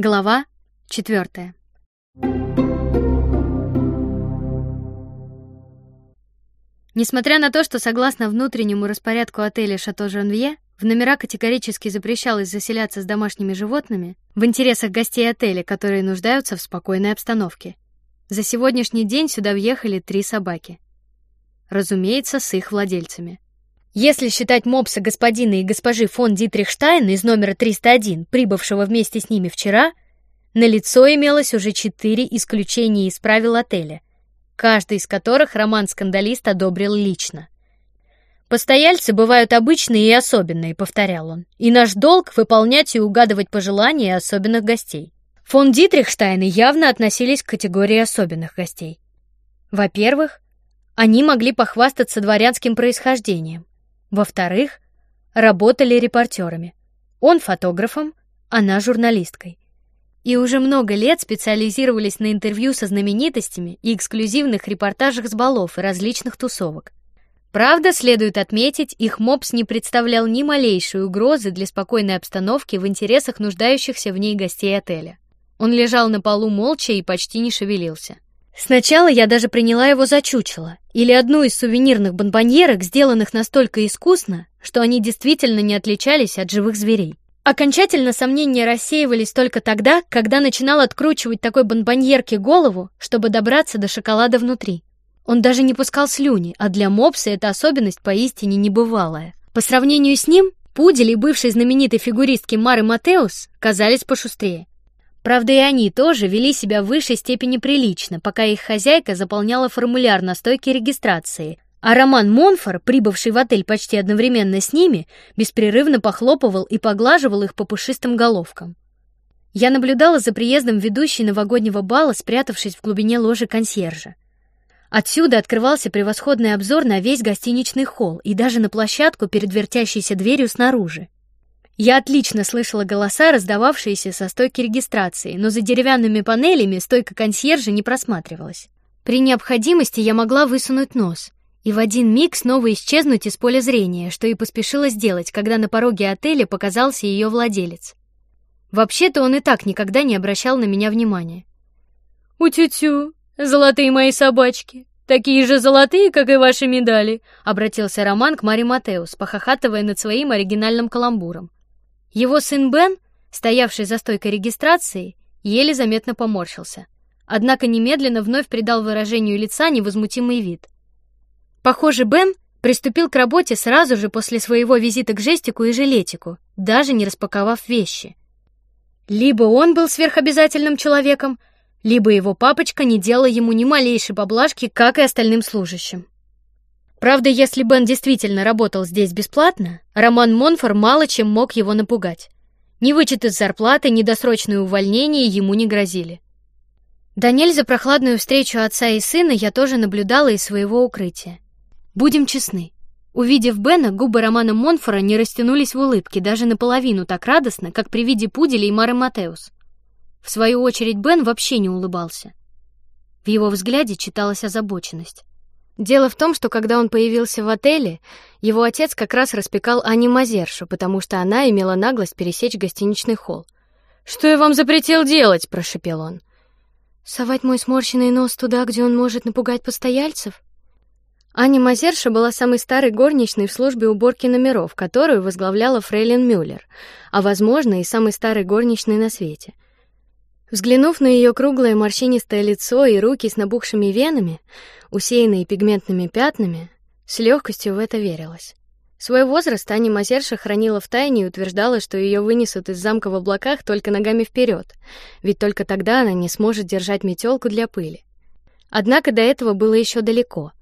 Глава четвертая. Несмотря на то, что согласно внутреннему распорядку отеля Шато Жанвье в номера категорически запрещалось заселяться с домашними животными в интересах гостей отеля, которые нуждаются в спокойной обстановке. За сегодняшний день сюда въехали три собаки. Разумеется, с их владельцами. Если считать мопса господина и госпожи фон Дитрихштайн из номера 301, прибывшего вместе с ними вчера, на лицо имелось уже четыре исключения из правил отеля, каждый из которых роман-скандалист одобрил лично. Постояльцы бывают обычные и особенные, повторял он, и наш долг выполнять и угадывать пожелания особенных гостей. Фон Дитрихштайны явно относились к категории особенных гостей. Во-первых, они могли похвастаться дворянским происхождением. Во-вторых, работали репортерами. Он фотографом, она журналисткой. И уже много лет специализировались на интервью со знаменитостями и эксклюзивных репортажах с балов и различных тусовок. Правда, следует отметить, их мопс не представлял ни малейшей угрозы для спокойной обстановки в интересах нуждающихся в ней гостей отеля. Он лежал на полу молча и почти не шевелился. Сначала я даже приняла его за чучело или одну из сувенирных бонбоньерок, сделанных настолько искусно, что они действительно не отличались от живых зверей. Окончательно сомнения рассеивались только тогда, когда начинал откручивать такой бонбоньерке голову, чтобы добраться до шоколада внутри. Он даже не пускал слюни, а для мопса эта особенность поистине небывалая. По сравнению с ним, пудель и бывшей знаменитой фигуристки Мары Матеус казались пошустрее. Правда, и они тоже вели себя в высшей степени прилично, пока их хозяйка заполняла формуляр на стойке регистрации, а Роман Монфор, прибывший в отель почти одновременно с ними, беспрерывно похлопывал и поглаживал их по пушистым головкам. Я наблюдала за приездом ведущей новогоднего бала, спрятавшись в глубине ложи консьержа. Отсюда открывался превосходный обзор на весь гостиничный холл и даже на площадку перед вертящейся дверью снаружи. Я отлично слышала голоса, раздававшиеся со стойки регистрации, но за деревянными панелями стойка консьержа не просматривалась. При необходимости я могла высунуть нос и в один миг снова исчезнуть из поля зрения, что и поспешила сделать, когда на пороге отеля показался ее владелец. Вообще-то он и так никогда не обращал на меня внимания. У тю золотые мои собачки, такие же золотые, как и ваши медали, обратился Роман к Мари Матеус, похохатывая над своим оригинальным каламбуром. Его сын Бен, стоявший за стойкой регистрации, еле заметно поморщился, однако немедленно вновь придал выражению лица невозмутимый вид. Похоже, Бен приступил к работе сразу же после своего визита к Жестику и Жилетику, даже не распаковав вещи. Либо он был сверхобязательным человеком, либо его папочка не делал ему ни малейшей поблажки, как и остальным служащим. Правда, если Бен действительно работал здесь бесплатно, Роман Монфор мало чем мог его напугать. Ни вычет из зарплаты, ни досрочное увольнение ему не грозили. Да нельзя прохладную встречу отца и сына я тоже наблюдала из своего укрытия. Будем честны. Увидев Бена, губы Романа Монфора не растянулись в улыбке даже наполовину так радостно, как при виде пуделя и Мары Матеус. В свою очередь Бен вообще не улыбался. В его взгляде читалась озабоченность. Дело в том, что когда он появился в отеле, его отец как раз распекал Ани Мазершу, потому что она имела наглость пересечь гостиничный холл. Что я вам запретил делать? прошепел он. Совать мой сморщенный нос туда, где он может напугать постояльцев. Ани Мазерша была самой старой горничной в службе уборки номеров, которую возглавляла Фрейлин Мюллер, а возможно и самой старой горничной на свете. Взглянув на ее круглое морщинистое лицо и руки с набухшими венами, усеянные пигментными пятнами, с легкостью в это верилось. Свой возраст Аня Мазерша хранила в тайне и утверждала, что ее вынесут из замка в облаках только ногами вперед, ведь только тогда она не сможет держать метелку для пыли. Однако до этого было еще далеко.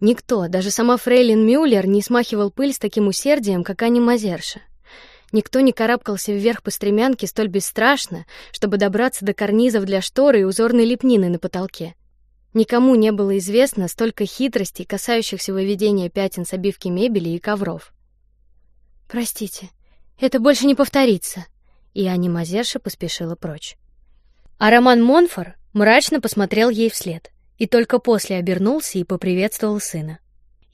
Никто, даже сама Фрейлин Мюллер, не смахивал пыль с таким усердием, как Аня Мазерша. Никто не карабкался вверх по стремянке столь бесстрашно, чтобы добраться до карнизов для шторы и узорной лепнины на потолке. Никому не было известно столько хитростей, касающихся выведения пятен с обивки мебели и ковров. Простите, это больше не повторится. И Ани Мазерша поспешила прочь. А Роман Монфор мрачно посмотрел ей вслед и только после обернулся и поприветствовал сына.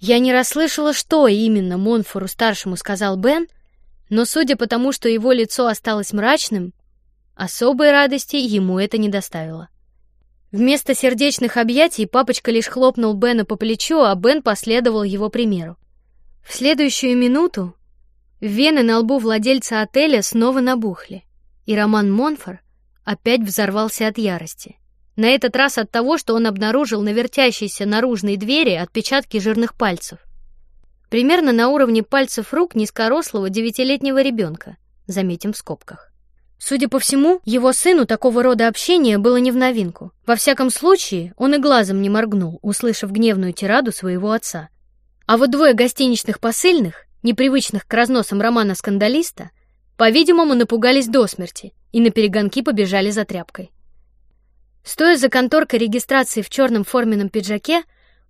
Я не расслышала, что именно Монфору старшему сказал Бен, но судя по тому, что его лицо осталось мрачным, Особой радости ему это не доставило. Вместо сердечных объятий папочка лишь хлопнул Бена по плечу, а Бен последовал его примеру. В следующую минуту вены на лбу владельца отеля снова набухли, и Роман Монфор опять взорвался от ярости. На этот раз от того, что он обнаружил на вертящейся наружной двери отпечатки жирных пальцев. Примерно на уровне пальцев рук низкорослого девятилетнего ребенка, заметим в скобках. Судя по всему, его сыну такого рода общение было не в новинку. Во всяком случае, он и глазом не моргнул, услышав гневную тираду своего отца. А вот двое гостиничных посыльных, непривычных к разносам романа скандалиста, по-видимому, напугались до смерти и на перегонки побежали за тряпкой. Стоя за конторкой регистрации в черном форменном пиджаке,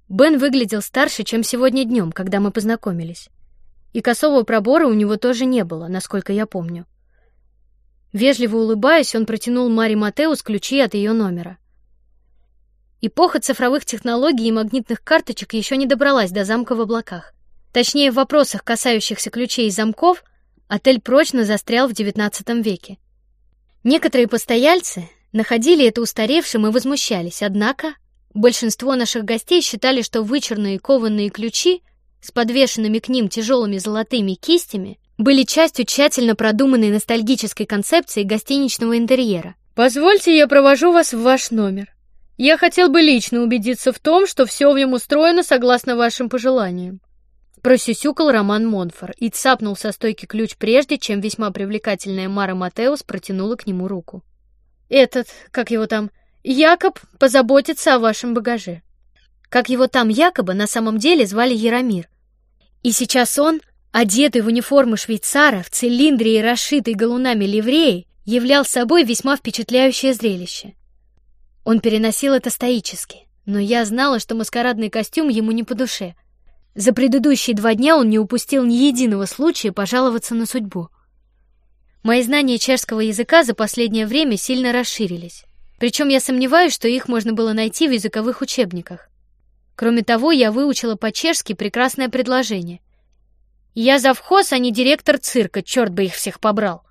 Бен выглядел старше, чем сегодня днем, когда мы познакомились. И косого пробора у него тоже не было, насколько я помню. Вежливо улыбаясь, он протянул Мари Матеус ключи от ее номера. Эпоха цифровых технологий и магнитных карточек еще не добралась до замка в облаках. Точнее, в вопросах, касающихся ключей и замков, отель прочно застрял в XIX веке. Некоторые постояльцы, находили это устаревшим и возмущались. Однако большинство наших гостей считали, что вычурные кованые ключи с подвешенными к ним тяжелыми золотыми кистями были частью тщательно продуманной ностальгической концепции гостиничного интерьера. Позвольте, я провожу вас в ваш номер. Я хотел бы лично убедиться в том, что все в нем устроено согласно вашим пожеланиям. Просюсюкал Роман Монфор и цапнул со стойки ключ прежде, чем весьма привлекательная Мара Матеус протянула к нему руку. Этот, как его там, Якоб позаботится о вашем багаже. Как его там якобы на самом деле звали Яромир. И сейчас он, одетый в униформу швейцара, в цилиндре и расшитый галунами ливреи, являл собой весьма впечатляющее зрелище. Он переносил это стоически, но я знала, что маскарадный костюм ему не по душе. За предыдущие два дня он не упустил ни единого случая пожаловаться на судьбу. Мои знания чешского языка за последнее время сильно расширились. Причем я сомневаюсь, что их можно было найти в языковых учебниках. Кроме того, я выучила по-чешски прекрасное предложение. Я завхоз, а не директор цирка, черт бы их всех побрал.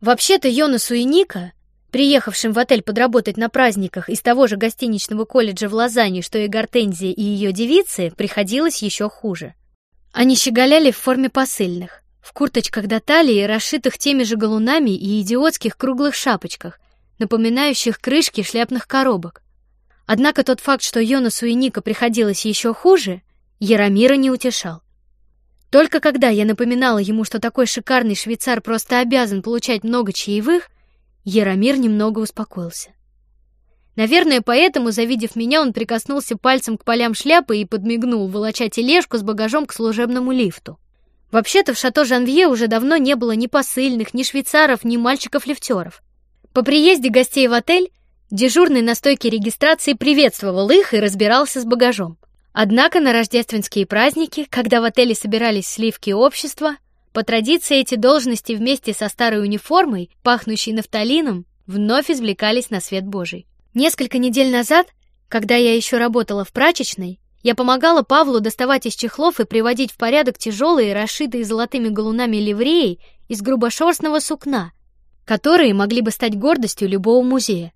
Вообще-то Йонасу и Ника, приехавшим в отель подработать на праздниках из того же гостиничного колледжа в Лозанне, что и Гортензия и ее девицы, приходилось еще хуже. Они щеголяли в форме посыльных в курточках до талии, расшитых теми же галунами и идиотских круглых шапочках, напоминающих крышки шляпных коробок. Однако тот факт, что Йонасу и Ника приходилось еще хуже, Яромира не утешал. Только когда я напоминала ему, что такой шикарный швейцар просто обязан получать много чаевых, Яромир немного успокоился. Наверное, поэтому, завидев меня, он прикоснулся пальцем к полям шляпы и подмигнул, волоча тележку с багажом к служебному лифту. Вообще-то в шато Жанвье уже давно не было ни посыльных, ни швейцаров, ни мальчиков-лифтеров. По приезде гостей в отель дежурный на стойке регистрации приветствовал их и разбирался с багажом. Однако на рождественские праздники, когда в отеле собирались сливки общества, по традиции эти должности вместе со старой униформой, пахнущей нафталином, вновь извлекались на свет Божий. Несколько недель назад, когда я еще работала в прачечной, я помогала Павлу доставать из чехлов и приводить в порядок тяжелые, расшитые золотыми галунами ливреи из грубошерстного сукна, которые могли бы стать гордостью любого музея.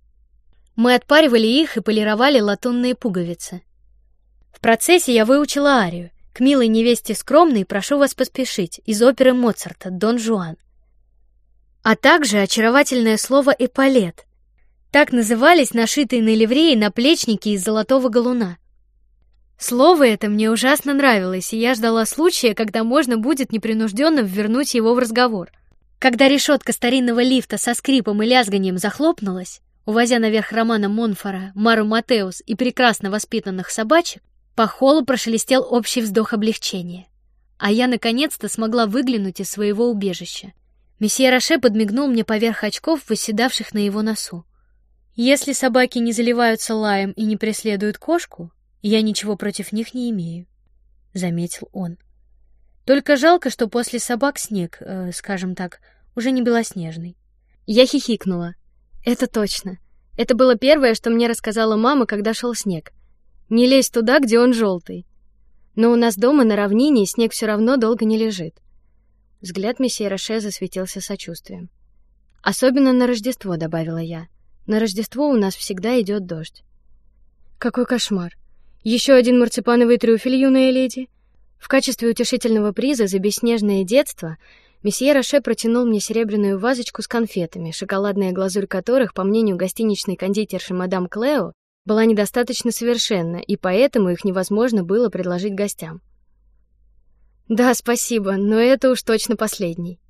Мы отпаривали их и полировали латунные пуговицы. В процессе я выучила арию к милой невесте скромной прошу вас поспешить из оперы Моцарта Дон Жуан, а также очаровательное слово эполет. Так назывались нашитые на ливреи наплечники из золотого галуна. Слово это мне ужасно нравилось, и я ждала случая, когда можно будет непринужденно вернуть его в разговор. Когда решетка старинного лифта со скрипом и лязганием захлопнулась, увозя наверх Романа Монфора, Мару Матеус и прекрасно воспитанных собачек, по холлу прошелестел общий вздох облегчения, а я наконец-то смогла выглянуть из своего убежища. Месье Роше подмигнул мне поверх очков, восседавших на его носу. Если собаки не заливаются лаем и не преследуют кошку, я ничего против них не имею, заметил он. Только жалко, что после собак снег, э, скажем так, уже не белоснежный. Я хихикнула. Это точно. Это было первое, что мне рассказала мама, когда шел снег. Не лезь туда, где он желтый. Но у нас дома на равнине снег все равно долго не лежит. Взгляд месье Роше засветился сочувствием. Особенно на Рождество, добавила я. На Рождество у нас всегда идет дождь. Какой кошмар! Еще один марципановый трюфель, юная леди. В качестве утешительного приза за бесснежное детство месье Роше протянул мне серебряную вазочку с конфетами, шоколадная глазурь которых, по мнению гостиничной кондитерши мадам Клео, была недостаточно совершенна, и поэтому их невозможно было предложить гостям. Да, спасибо, но это уж точно последний.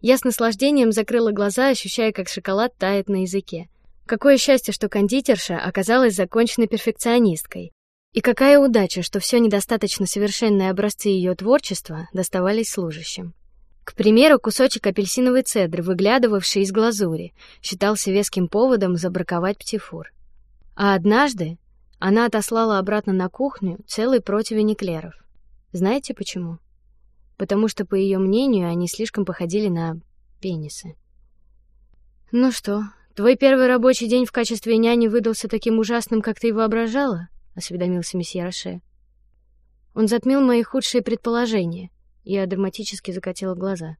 Я с наслаждением закрыла глаза, ощущая, как шоколад тает на языке. Какое счастье, что кондитерша оказалась законченной перфекционисткой, и какая удача, что все недостаточно совершенные образцы ее творчества доставались служащим. К примеру, кусочек апельсиновой цедры, выглядывавший из глазури, считался веским поводом забраковать птифур. А однажды она отослала обратно на кухню целый противень эклеров. Знаете почему? Потому что, по ее мнению, они слишком походили на пенисы. Ну что, твой первый рабочий день в качестве няни выдался таким ужасным, как ты и воображала? Осведомился месье Роше. Он затмил мои худшие предположения. Я драматически закатила глаза.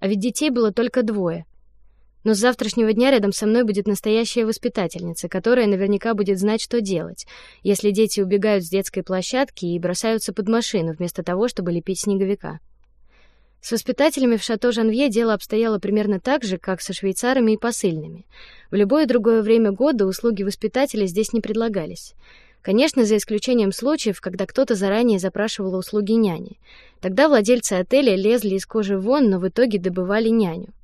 А ведь детей было только двое. Но с завтрашнего дня рядом со мной будет настоящая воспитательница, которая наверняка будет знать, что делать, если дети убегают с детской площадки и бросаются под машину вместо того, чтобы лепить снеговика. С воспитателями в шато Жанвье дело обстояло примерно так же, как со швейцарами и посыльными. В любое другое время года услуги воспитателя здесь не предлагались. Конечно, за исключением случаев, когда кто-то заранее запрашивал услуги няни. Тогда владельцы отеля лезли из кожи вон, но в итоге добывали няню.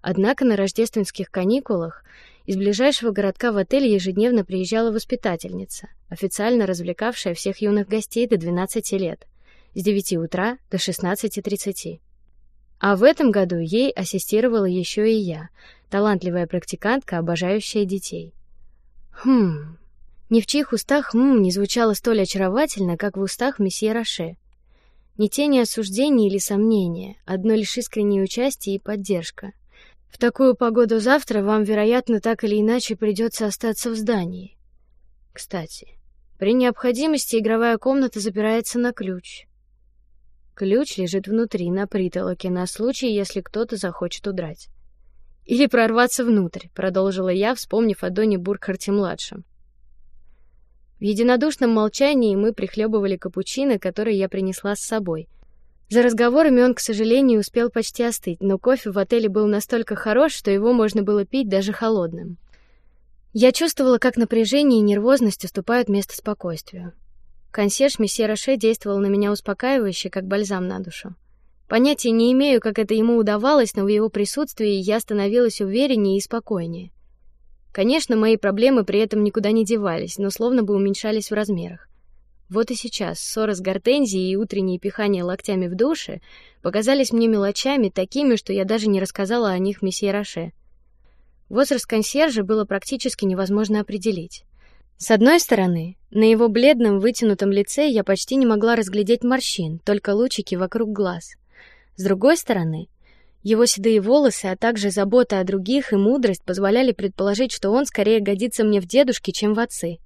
Однако на рождественских каникулах из ближайшего городка в отель ежедневно приезжала воспитательница, официально развлекавшая всех юных гостей до 12 лет, с 9 утра до 16:30. А в этом году ей ассистировала еще и я, талантливая практикантка, обожающая детей. Хм, ни в чьих устах «м» не звучало столь очаровательно, как в устах месье Роше. Ни тени осуждения или сомнения, одно лишь искреннее участие и поддержка. В такую погоду завтра вам, вероятно, так или иначе придется остаться в здании. Кстати, при необходимости игровая комната запирается на ключ. Ключ лежит внутри на притолоке на случай, если кто-то захочет удрать или прорваться внутрь, продолжила я, вспомнив о Доне Буркхарте младшем. В единодушном молчании мы прихлебывали капучино, который я принесла с собой. За разговорами он, к сожалению, успел почти остыть, но кофе в отеле был настолько хорош, что его можно было пить даже холодным. Я чувствовала, как напряжение и нервозность уступают место спокойствию. Консьерж месье Роше действовал на меня успокаивающе, как бальзам на душу. Понятия не имею, как это ему удавалось, но в его присутствии я становилась увереннее и спокойнее. Конечно, мои проблемы при этом никуда не девались, но словно бы уменьшались в размерах. Вот и сейчас ссора с Гортензией и утренние пихания локтями в душе показались мне мелочами такими, что я даже не рассказала о них месье Роше. Возраст консьержа было практически невозможно определить. С одной стороны, на его бледном вытянутом лице я почти не могла разглядеть морщин, только лучики вокруг глаз. С другой стороны, его седые волосы, а также забота о других и мудрость позволяли предположить, что он скорее годится мне в дедушке, чем в отцы.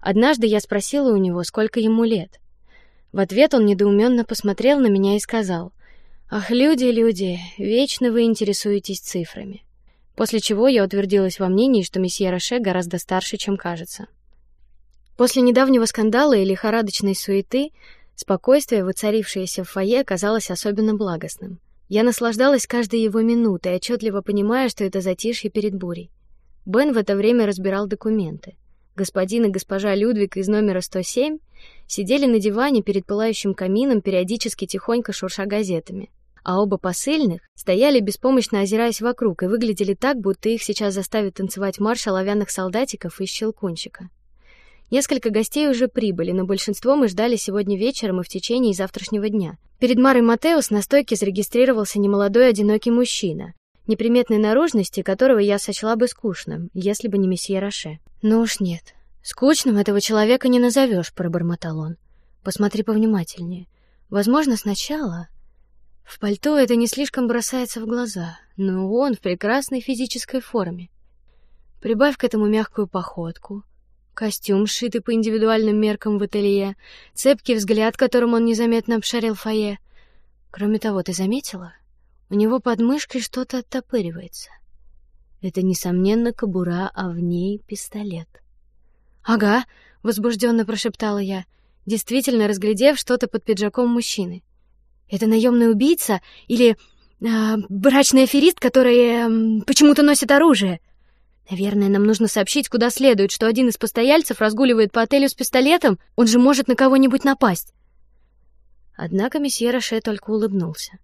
Однажды я спросила у него, сколько ему лет. В ответ он недоуменно посмотрел на меня и сказал: "Ах, люди, люди, вечно вы интересуетесь цифрами". После чего я утвердилась во мнении, что месье Роше гораздо старше, чем кажется. После недавнего скандала и лихорадочной суеты спокойствие, воцарившееся в фойе, казалось особенно благостным. Я наслаждалась каждой его минутой, отчетливо понимая, что это затишье перед бурей. Бен в это время разбирал документы. Господин и госпожа Людвиг из номера 107 сидели на диване перед пылающим камином, периодически тихонько шурша газетами, а оба посыльных стояли беспомощно озираясь вокруг и выглядели так, будто их сейчас заставят танцевать марш оловянных солдатиков из щелкунчика. Несколько гостей уже прибыли, но большинство мы ждали сегодня вечером и в течение завтрашнего дня. Перед Марой Матеус на стойке зарегистрировался немолодой одинокий мужчина, неприметной наружности, которого я сочла бы скучным, если бы не месье Роше. Ну уж нет, скучным этого человека не назовешь, пробормотал он. Посмотри повнимательнее. Возможно, сначала в пальто это не слишком бросается в глаза, но он в прекрасной физической форме. Прибавь к этому мягкую походку, Костюм, сшитый по индивидуальным меркам в ателье, цепкий взгляд, которым он незаметно обшарил фойе. Кроме того, ты заметила? У него под мышкой что-то оттопыривается. Это несомненно кобура, а в ней пистолет. Ага, возбужденно прошептала я, действительно разглядев что-то под пиджаком мужчины. Это наемный убийца или э, брачный аферист, который э, почему-то носит оружие? Наверное, нам нужно сообщить куда следует, что один из постояльцев разгуливает по отелю с пистолетом. Он же может на кого-нибудь напасть. Однако месье Роше только улыбнулся.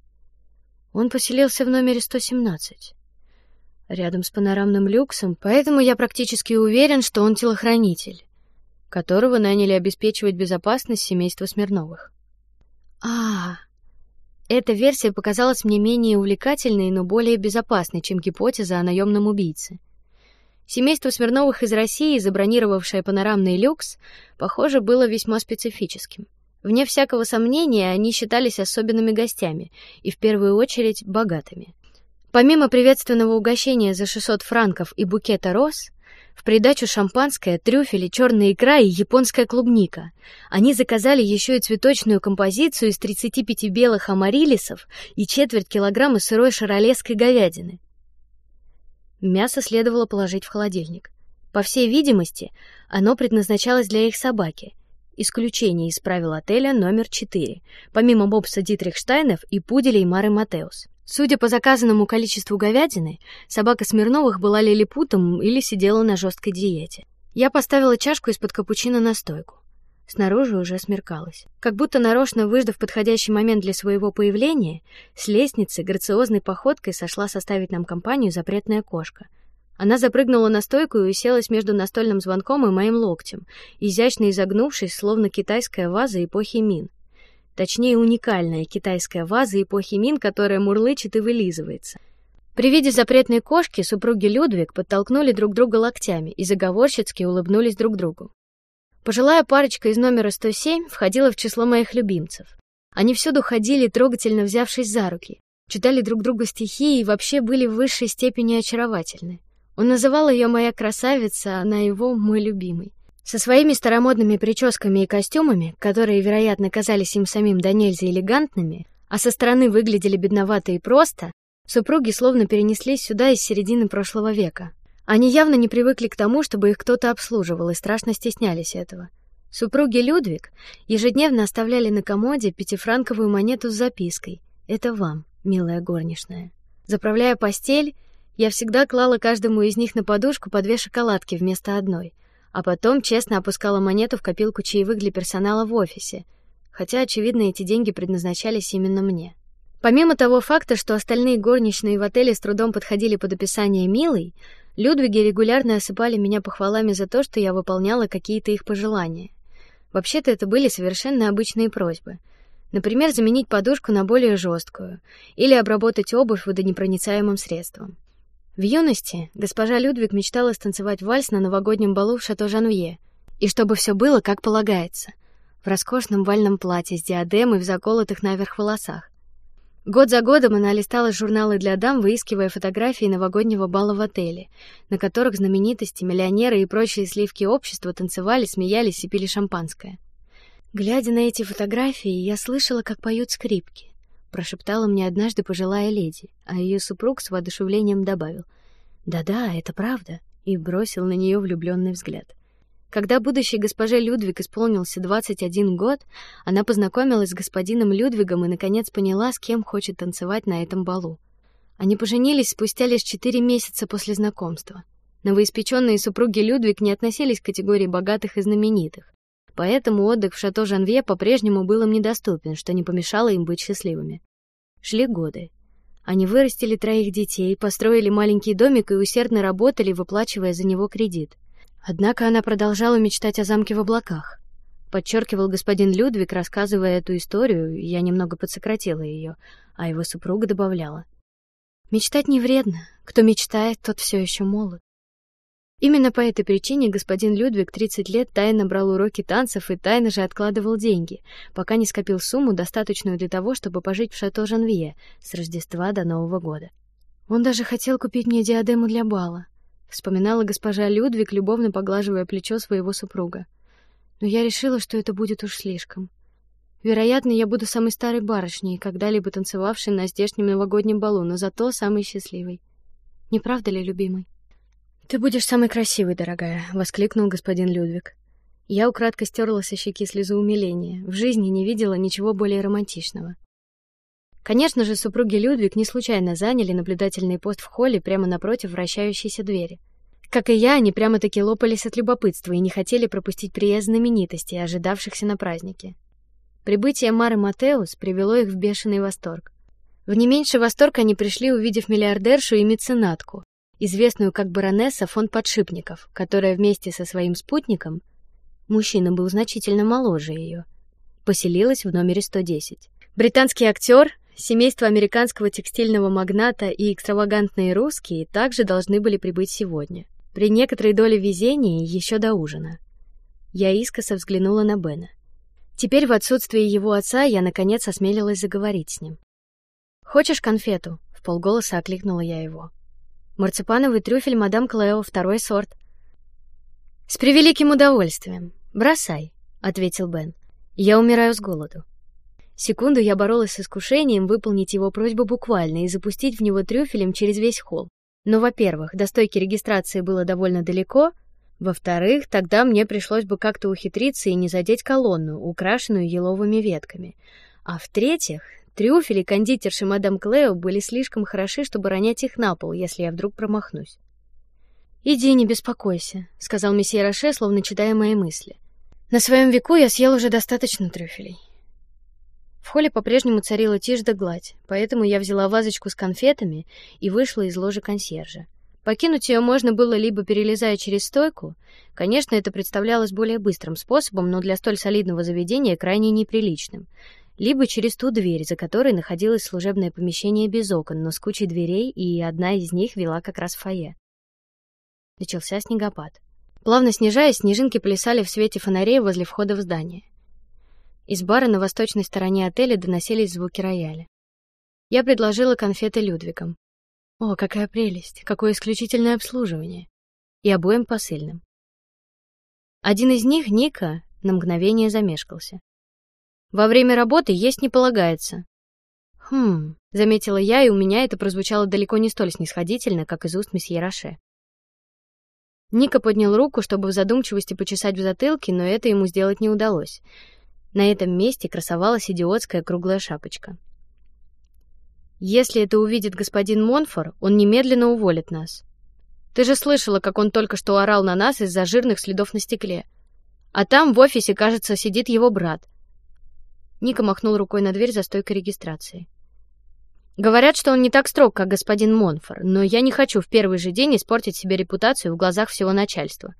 Он поселился в номере 117 рядом с панорамным люксом, поэтому я практически уверен, что он телохранитель, которого наняли обеспечивать безопасность семейства Смирновых. А, эта версия показалась мне менее увлекательной, но более безопасной, чем гипотеза о наемном убийце. Семейство Смирновых из России, забронировавшее панорамный люкс, похоже, было весьма специфическим. Вне всякого сомнения, они считались особенными гостями и в первую очередь богатыми. Помимо приветственного угощения за 600 франков и букета роз, в придачу шампанское, трюфели, черная икра и японская клубника. Они заказали еще и цветочную композицию из 35 белых амарилисов и четверть килограмма сырой шаролесской говядины. Мясо следовало положить в холодильник. По всей видимости, оно предназначалось для их собаки. Исключение из правил отеля номер 4, помимо Бобса Дитрихштайнов и пуделей Мары Матеус. Судя по заказанному количеству говядины, собака Смирновых была лилипутом или сидела на жесткой диете. Я поставила чашку из-под капучино на стойку. Снаружи уже смеркалось. Как будто нарочно выждав подходящий момент для своего появления, с лестницы грациозной походкой сошла составить нам компанию запретная кошка. Она запрыгнула на стойку и уселась между настольным звонком и моим локтем, изящно изогнувшись, словно китайская ваза эпохи Мин. Точнее, уникальная китайская ваза эпохи Мин, которая мурлычет и вылизывается. При виде запретной кошки супруги Людвиг подтолкнули друг друга локтями и заговорщицки улыбнулись друг другу. Пожилая парочка из номера 107 входила в число моих любимцев. Они всюду ходили, трогательно взявшись за руки, читали друг другу стихи и вообще были в высшей степени очаровательны. Он называл ее моя красавица, а она его мой любимый. Со своими старомодными прическами и костюмами, которые, вероятно, казались им самим до нельзя элегантными, а со стороны выглядели бедновато и просто, супруги словно перенеслись сюда из середины прошлого века. Они явно не привыкли к тому, чтобы их кто-то обслуживал, и страшно стеснялись этого. Супруги Людвиг ежедневно оставляли на комоде пятифранковую монету с запиской: "Это вам, милая горничная". Заправляя постель, я всегда клала каждому из них на подушку по две шоколадки вместо одной а потом честно опускала монету в копилку чаевых для персонала в офисе, хотя очевидно эти деньги предназначались именно мне. Помимо того факта, что остальные горничные в отеле с трудом подходили под описание милой, Людвиги регулярно осыпали меня похвалами за то, что я выполняла какие-то их пожелания. Вообще-то это были совершенно обычные просьбы. Например, заменить подушку на более жесткую или обработать обувь водонепроницаемым средством. В юности госпожа Людвиг мечтала станцевать вальс на новогоднем балу в шато Жанвье, и чтобы все было как полагается, в роскошном вальном платье с диадемой в заколотых наверх волосах. Год за годом она листала журналы для дам, выискивая фотографии новогоднего бала в отеле, на которых знаменитости, миллионеры и прочие сливки общества танцевали, смеялись и пили шампанское. Глядя на эти фотографии, я слышала, как поют скрипки прошептала мне однажды пожилая леди, а ее супруг с воодушевлением добавил: "Да-да, это правда", и бросил на нее влюбленный взгляд. Когда будущей госпоже Людвиг исполнился 21 год, она познакомилась с господином Людвигом и наконец поняла, с кем хочет танцевать на этом балу. Они поженились спустя лишь четыре месяца после знакомства. Новоиспеченные супруги Людвиг не относились к категории богатых и знаменитых, Поэтому отдых в шато Жанвье по-прежнему был им недоступен, что не помешало им быть счастливыми. Шли годы. Они вырастили троих детей, построили маленький домик и усердно работали, выплачивая за него кредит. Однако она продолжала мечтать о замке в облаках. Подчеркивал господин Людвиг, рассказывая эту историю, я немного подсократила ее, а его супруга добавляла: мечтать не вредно. Кто мечтает, тот все еще молод. Именно по этой причине господин Людвиг 30 лет тайно брал уроки танцев и тайно же откладывал деньги, пока не скопил сумму, достаточную для того, чтобы пожить в шато Жанвье с Рождества до Нового года. Он даже хотел купить мне диадему для бала, вспоминала госпожа Людвиг, любовно поглаживая плечо своего супруга. Но я решила, что это будет уж слишком. Вероятно, я буду самой старой барышней, когда-либо танцевавшей на здешнем новогоднем балу, но зато самой счастливой. Не правда ли, любимый? Ты будешь самой красивой, дорогая, воскликнул господин Людвиг. Я украдкой стерла со щеки слезу умиления. В жизни не видела ничего более романтичного. Конечно же, супруги Людвиг не случайно заняли наблюдательный пост в холле прямо напротив вращающейся двери. Как и я, они прямо-таки лопались от любопытства и не хотели пропустить приезд знаменитостей, ожидавшихся на празднике. Прибытие Мары Матеус привело их в бешеный восторг. В не меньший восторг они пришли, увидев миллиардершу и меценатку, известную как баронесса фон Подшипников, которая вместе со своим спутником, мужчина был значительно моложе ее, поселилась в номере 110. Британский актер, семейство американского текстильного магната и экстравагантные русские также должны были прибыть сегодня. При некоторой доле везения еще до ужина. Я искоса взглянула на Бена. Теперь в отсутствие его отца я наконец осмелилась заговорить с ним. Хочешь конфету? В полголоса окликнула я его. Марципановый трюфель мадам Клео, второй сорт. С превеликим удовольствием. Бросай, ответил Бен. Я умираю с голоду. Секунду я боролась с искушением выполнить его просьбу буквально и запустить в него трюфелем через весь холл. Но, во-первых, до стойки регистрации было довольно далеко, во-вторых, тогда мне пришлось бы как-то ухитриться и не задеть колонну, украшенную еловыми ветками. А в-третьих, трюфели кондитерши мадам Клео были слишком хороши, чтобы ронять их на пол, если я вдруг промахнусь. Иди, не беспокойся, сказал месье Роше, словно читая мои мысли. На своем веку я съел уже достаточно трюфелей. В холле по-прежнему царила тишь да гладь, поэтому я взяла вазочку с конфетами и вышла из ложи консьержа. Покинуть ее можно было либо перелезая через стойку, конечно, это представлялось более быстрым способом, но для столь солидного заведения крайне неприличным, либо через ту дверь, за которой находилось служебное помещение без окон, но с кучей дверей, и одна из них вела как раз в фойе. Начался снегопад. Плавно снижаясь, снежинки плясали в свете фонарей возле входа в здание. Из бара на восточной стороне отеля доносились звуки рояля. Я предложила конфеты Людвигам. О, какая прелесть, какое исключительное обслуживание! И обоим посыльным. Один из них, Ника, на мгновение замешкался. Во время работы есть не полагается. Хм, заметила я, и у меня это прозвучало далеко не столь снисходительно, как из уст месье Роше. Ника поднял руку, чтобы в задумчивости почесать в затылке, но это ему сделать не удалось. На этом месте красовалась идиотская круглая шапочка. Если это увидит господин Монфор, он немедленно уволит нас. Ты же слышала, как он только что орал на нас из-за жирных следов на стекле. А там в офисе, кажется, сидит его брат. Ника махнул рукой на дверь за стойкой регистрации. Говорят, что он не так строг, как господин Монфор, но я не хочу в первый же день испортить себе репутацию в глазах всего начальства.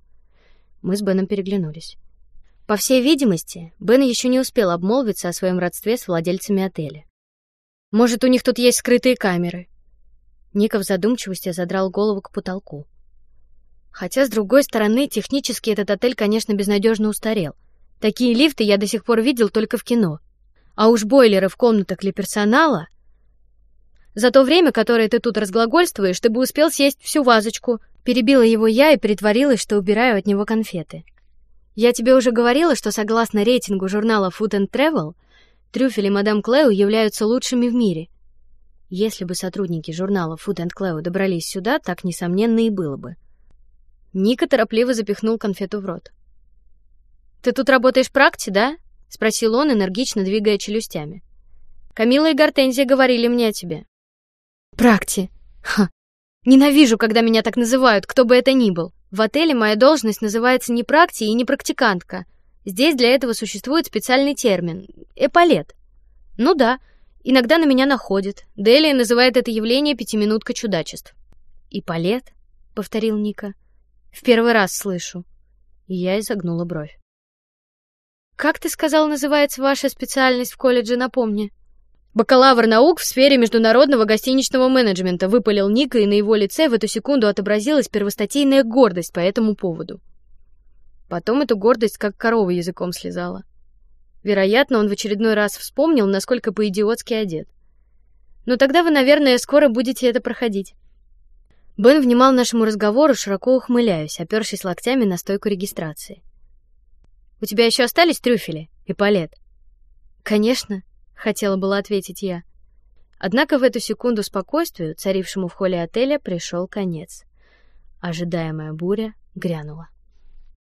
Мы с Беном переглянулись. По всей видимости, Бен еще не успел обмолвиться о своем родстве с владельцами отеля. Может, у них тут есть скрытые камеры? Ника в задумчивости задрал голову к потолку. Хотя с другой стороны, технически этот отель, конечно, безнадежно устарел. Такие лифты я до сих пор видел только в кино. А уж бойлеры в комнатах для персонала. За то время, которое ты тут разглагольствуешь, ты бы успел съесть всю вазочку. Перебила его я и притворилась, что убираю от него конфеты. Я тебе уже говорила, что согласно рейтингу журнала Food and Travel, трюфели мадам Клео являются лучшими в мире. Если бы сотрудники журнала Food and Cleo добрались сюда, так несомненно и было бы. Ника торопливо запихнул конфету в рот. Ты тут работаешь практи, да? спросил он, энергично двигая челюстями. Камила и Гортензия говорили мне о тебе. Практи. Ха. Ненавижу, когда меня так называют, кто бы это ни был. В отеле моя должность называется не практи и не практикантка. Здесь для этого существует специальный термин эполет. Ну да, иногда на меня находит. Делия называет это явление пятиминутка чудачеств. Эполет, повторил Ника. В первый раз слышу. И я изогнула бровь. Как ты сказал, называется ваша специальность в колледже, напомни. Бакалавр наук в сфере международного гостиничного менеджмента выпалил Ника, и на его лице в эту секунду отобразилась первостатейная гордость по этому поводу. Потом эту гордость как корова языком слезала. Вероятно, он в очередной раз вспомнил, насколько по-идиотски одет. Но тогда вы, наверное, скоро будете это проходить. Бен внимал нашему разговору, широко ухмыляясь, опершись локтями на стойку регистрации. У тебя еще остались трюфели и палет? Конечно, хотела было ответить я. Однако в эту секунду спокойствию, царившему в холле отеля, пришел конец. Ожидаемая буря грянула.